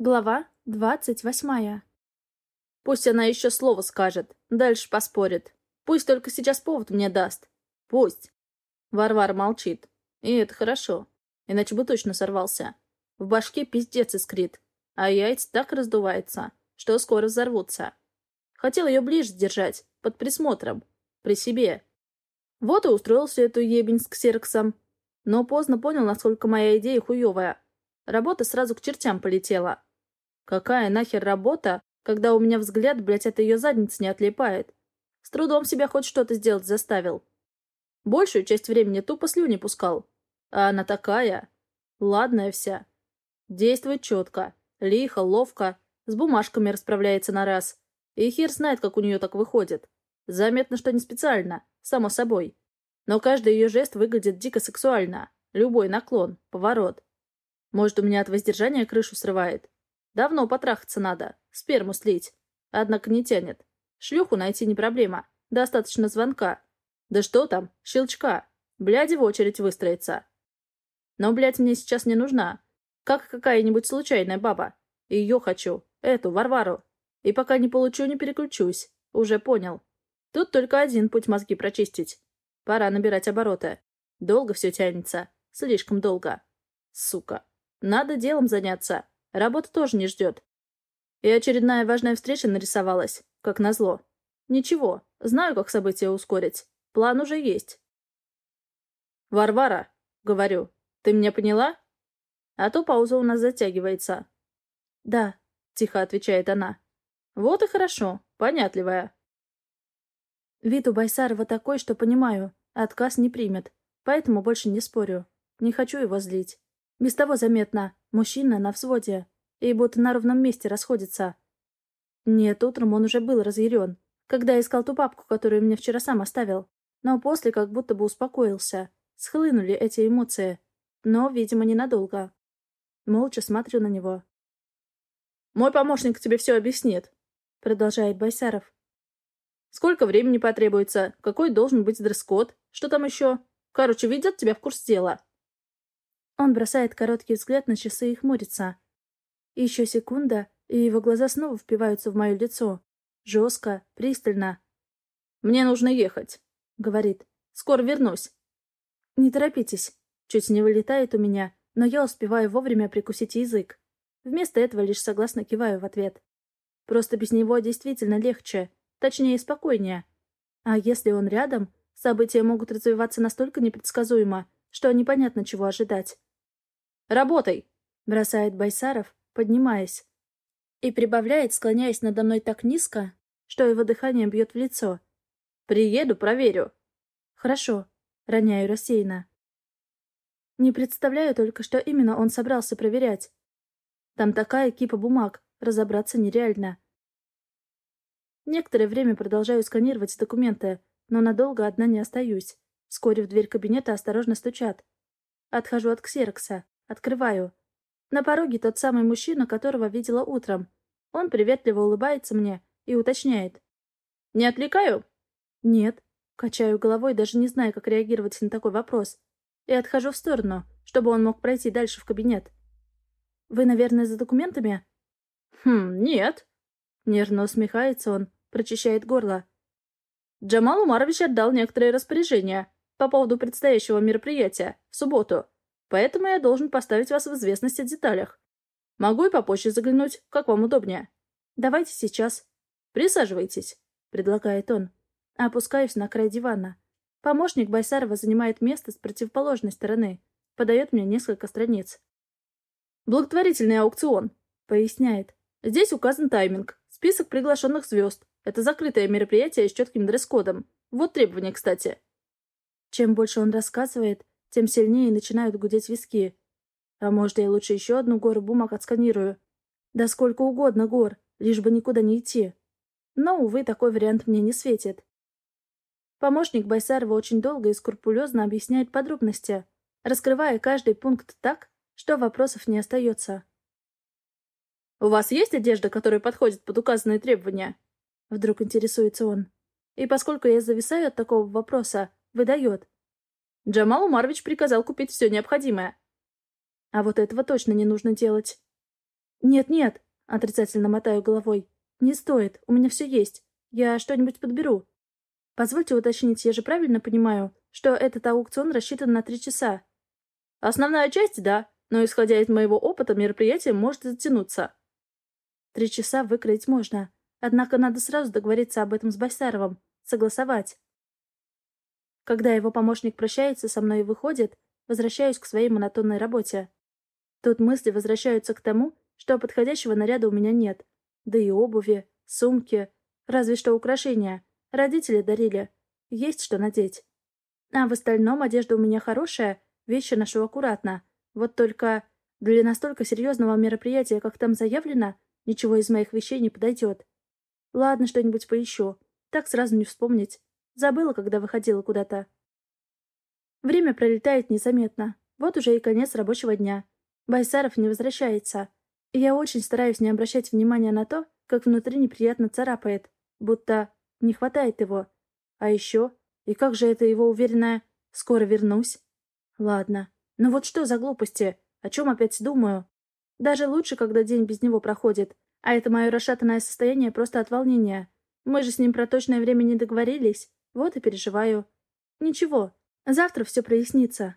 Глава двадцать восьмая. Пусть она еще слово скажет, дальше поспорит. Пусть только сейчас повод мне даст. Пусть. Варвара молчит. И это хорошо. Иначе бы точно сорвался. В башке пиздец искрит. А яйца так раздувается, что скоро взорвутся. Хотел ее ближе держать, под присмотром. При себе. Вот и устроился эту ебень с ксерксом. Но поздно понял, насколько моя идея хуевая. Работа сразу к чертям полетела. Какая нахер работа, когда у меня взгляд, блядь, от ее задницы не отлипает? С трудом себя хоть что-то сделать заставил. Большую часть времени тупо слюни пускал. А она такая. Ладная вся. Действует четко. Лихо, ловко. С бумажками расправляется на раз. И хер знает, как у нее так выходит. Заметно, что не специально. Само собой. Но каждый ее жест выглядит дико сексуально. Любой наклон, поворот. Может, у меня от воздержания крышу срывает. Давно потрахаться надо, сперму слить. Однако не тянет. Шлюху найти не проблема. Достаточно звонка. Да что там, щелчка. Бляди в очередь выстроиться. Но, блядь, мне сейчас не нужна. Как какая-нибудь случайная баба. Ее хочу. Эту, Варвару. И пока не получу, не переключусь. Уже понял. Тут только один путь мозги прочистить. Пора набирать обороты. Долго все тянется. Слишком долго. Сука. Надо делом заняться. Работа тоже не ждет. И очередная важная встреча нарисовалась, как назло. Ничего, знаю, как события ускорить. План уже есть. «Варвара», — говорю, — «ты меня поняла?» А то пауза у нас затягивается. «Да», — тихо отвечает она. «Вот и хорошо, понятливая». Вид у Байсарова такой, что понимаю, отказ не примет, поэтому больше не спорю. Не хочу его злить. Без того заметно, мужчина на взводе, и будто на ровном месте расходится. Нет, утром он уже был разъярен, когда искал ту папку, которую мне вчера сам оставил. Но после как будто бы успокоился. Схлынули эти эмоции. Но, видимо, ненадолго. Молча смотрю на него. «Мой помощник тебе все объяснит», — продолжает Байсаров. «Сколько времени потребуется? Какой должен быть дресс-код? Что там еще? Короче, видят тебя в курс дела. Он бросает короткий взгляд на часы и хмурится. Еще секунда, и его глаза снова впиваются в мое лицо. Жестко, пристально. «Мне нужно ехать», — говорит. «Скоро вернусь». «Не торопитесь». Чуть не вылетает у меня, но я успеваю вовремя прикусить язык. Вместо этого лишь согласно киваю в ответ. Просто без него действительно легче, точнее спокойнее. А если он рядом, события могут развиваться настолько непредсказуемо, что непонятно чего ожидать. Работай!» — бросает Байсаров, поднимаясь. И прибавляет, склоняясь надо мной так низко, что его дыхание бьет в лицо. «Приеду, проверю». «Хорошо», — роняю рассеянно. Не представляю только, что именно он собрался проверять. Там такая кипа бумаг, разобраться нереально. Некоторое время продолжаю сканировать документы, но надолго одна не остаюсь. Вскоре в дверь кабинета осторожно стучат. Отхожу от ксерокса. Открываю. На пороге тот самый мужчина, которого видела утром. Он приветливо улыбается мне и уточняет. «Не отвлекаю?» «Нет». Качаю головой, даже не зная, как реагировать на такой вопрос. И отхожу в сторону, чтобы он мог пройти дальше в кабинет. «Вы, наверное, за документами?» «Хм, нет». Нервно усмехается он, прочищает горло. Джамал Умарович отдал некоторые распоряжения по поводу предстоящего мероприятия в субботу. Поэтому я должен поставить вас в известность о деталях. Могу и попозже заглянуть, как вам удобнее. Давайте сейчас. Присаживайтесь, предлагает он. Опускаюсь на край дивана. Помощник Байсарова занимает место с противоположной стороны. Подает мне несколько страниц. Благотворительный аукцион, поясняет. Здесь указан тайминг, список приглашенных звезд. Это закрытое мероприятие с четким дресс-кодом. Вот требования, кстати. Чем больше он рассказывает, тем сильнее начинают гудеть виски. А может, я лучше еще одну гору бумаг отсканирую? Да сколько угодно гор, лишь бы никуда не идти. Но, увы, такой вариант мне не светит. Помощник Байсарова очень долго и скрупулезно объясняет подробности, раскрывая каждый пункт так, что вопросов не остается. «У вас есть одежда, которая подходит под указанные требования?» Вдруг интересуется он. И поскольку я зависаю от такого вопроса, выдает. Джамал Умарович приказал купить все необходимое. А вот этого точно не нужно делать. «Нет-нет», — отрицательно мотаю головой. «Не стоит, у меня все есть. Я что-нибудь подберу». «Позвольте уточнить, я же правильно понимаю, что этот аукцион рассчитан на три часа?» «Основная часть — да, но, исходя из моего опыта, мероприятие может затянуться». «Три часа выкроить можно, однако надо сразу договориться об этом с Байсаровым, согласовать». Когда его помощник прощается со мной и выходит, возвращаюсь к своей монотонной работе. Тут мысли возвращаются к тому, что подходящего наряда у меня нет. Да и обуви, сумки, разве что украшения. Родители дарили. Есть что надеть. А в остальном одежда у меня хорошая, вещи ношу аккуратно. Вот только для настолько серьезного мероприятия, как там заявлено, ничего из моих вещей не подойдет. Ладно, что-нибудь поищу. Так сразу не вспомнить. Забыла, когда выходила куда-то. Время пролетает незаметно. Вот уже и конец рабочего дня. Байсаров не возвращается. И я очень стараюсь не обращать внимания на то, как внутри неприятно царапает, будто не хватает его. А еще, и как же это его уверенное «скоро вернусь»? Ладно, но вот что за глупости? О чем опять думаю? Даже лучше, когда день без него проходит. А это мое расшатанное состояние просто от волнения. Мы же с ним про точное время не договорились. Вот и переживаю. Ничего, завтра все прояснится.